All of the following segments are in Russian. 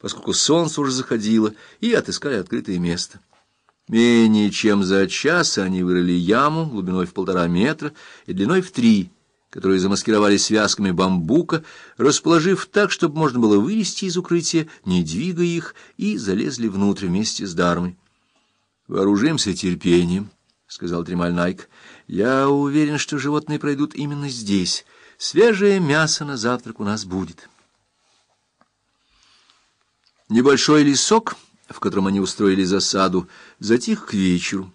поскольку солнце уже заходило, и отыскали открытое место. Менее чем за час они вырыли яму глубиной в полтора метра и длиной в три, которые замаскировали связками бамбука, расположив так, чтобы можно было вылезти из укрытия, не двигая их, и залезли внутрь вместе с Дармой. «Вооружимся терпением», — сказал Тремаль Найк. «Я уверен, что животные пройдут именно здесь. Свежее мясо на завтрак у нас будет». Небольшой лесок, в котором они устроили засаду, затих к вечеру.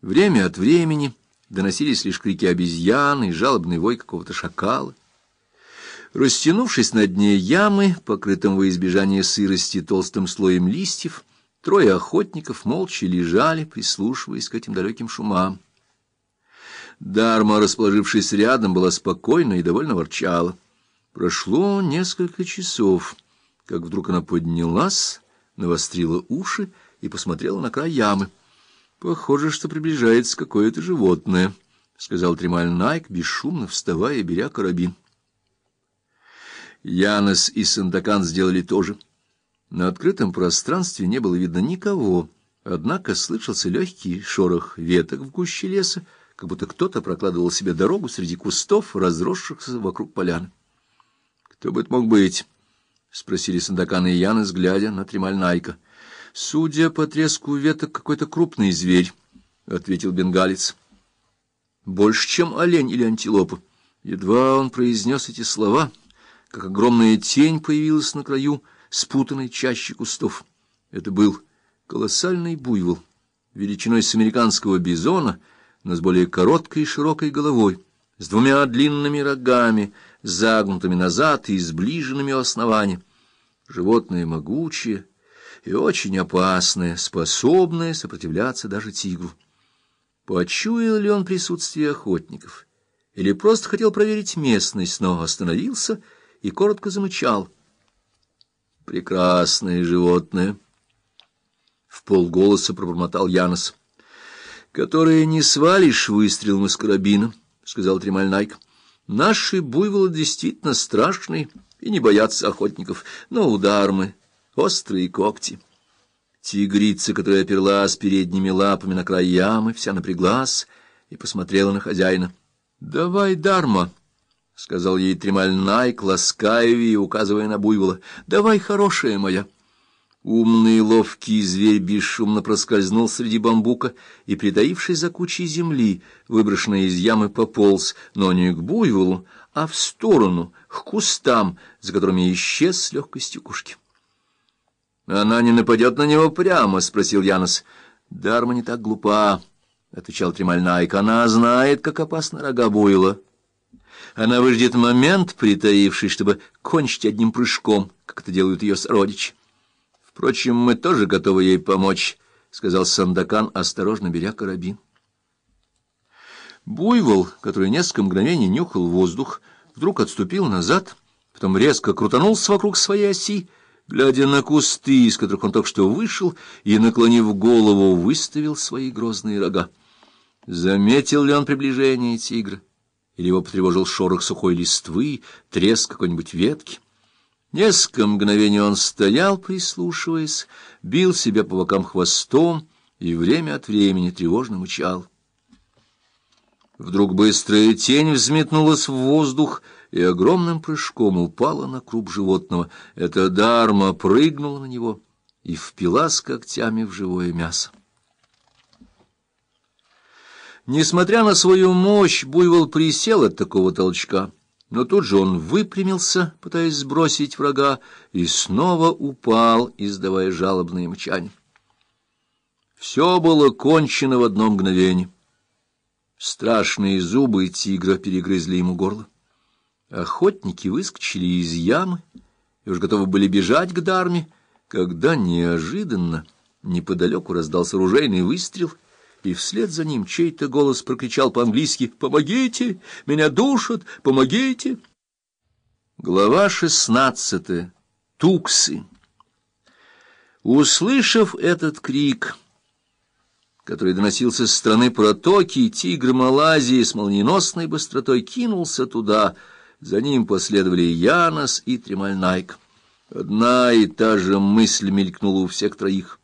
Время от времени доносились лишь крики обезьяны и жалобный вой какого-то шакала. Растянувшись на дне ямы, покрытым во избежание сырости толстым слоем листьев, трое охотников молча лежали, прислушиваясь к этим далеким шумам. Дарма, расположившись рядом, была спокойна и довольно ворчала. Прошло несколько часов как вдруг она поднялась, навострила уши и посмотрела на край ямы. — Похоже, что приближается какое-то животное, — сказал Тремаль Найк, бесшумно вставая беря карабин. Янос и Сандакан сделали то же. На открытом пространстве не было видно никого, однако слышался легкий шорох веток в гуще леса, как будто кто-то прокладывал себе дорогу среди кустов, разросшихся вокруг поляны. Кто бы это мог быть? — спросили Сандакан и Янос, глядя на Тремальнайка. — Судя по треску веток, какой-то крупный зверь, — ответил бенгалец. — Больше, чем олень или антилопа. Едва он произнес эти слова, как огромная тень появилась на краю спутанной чащи кустов. Это был колоссальный буйвол, величиной с американского бизона, но с более короткой и широкой головой, с двумя длинными рогами, загнутыми назад и сближенными у основания. Животное могучее и очень опасное, способное сопротивляться даже тигру. Почуял ли он присутствие охотников? Или просто хотел проверить местность, но остановился и коротко замычал. «Прекрасное животное!» — в полголоса пробормотал Янос. «Которое не свалишь выстрелом из карабина», — сказал Тремаль Найк. Наши буйволы действительно страшные и не боятся охотников, но удар мы, острые когти. Тигрица, которая оперлась передними лапами на край ямы, вся напряглась и посмотрела на хозяина. — Давай, Дарма, — сказал ей Тремаль Найк, и указывая на буйвола. — Давай, хорошая моя. — Умный ловкий зверь бесшумно проскользнул среди бамбука и, притаившись за кучей земли, выброшенной из ямы, пополз, но не к буйволу, а в сторону, к кустам, за которыми исчез с легкостью кушки. — Она не нападет на него прямо? — спросил Янос. — Дарма не так глупа, — отвечал Тремальнайк. — Она знает, как опасна рога буйла. Она выждет момент, притаившись, чтобы кончить одним прыжком, как это делают ее сородичи. Впрочем, мы тоже готовы ей помочь, — сказал Сандакан, осторожно беря карабин. Буйвол, который несколько мгновений нюхал воздух, вдруг отступил назад, потом резко крутанулся вокруг своей оси, глядя на кусты, из которых он только что вышел, и, наклонив голову, выставил свои грозные рога. Заметил ли он приближение тигра? Или его потревожил шорох сухой листвы, треск какой-нибудь ветки? Несколько мгновений он стоял, прислушиваясь, бил себя по бокам хвостом и время от времени тревожно мычал. Вдруг быстрая тень взметнулась в воздух и огромным прыжком упала на круп животного. Эта дарма прыгнула на него и впилась когтями в живое мясо. Несмотря на свою мощь, буйвол присел от такого толчка — но тут же он выпрямился, пытаясь сбросить врага, и снова упал, издавая жалобные мычания. Все было кончено в одно мгновение. Страшные зубы тигра перегрызли ему горло. Охотники выскочили из ямы и уже готовы были бежать к дарме, когда неожиданно неподалеку раздался ружейный выстрел — и вслед за ним чей-то голос прокричал по-английски «Помогите! Меня душат! Помогите!» Глава шестнадцатая. Туксы. Услышав этот крик, который доносился с стороны протоки, тигр Малайзии с молниеносной быстротой кинулся туда. За ним последовали Янос и Тремальнайк. Одна и та же мысль мелькнула у всех троих.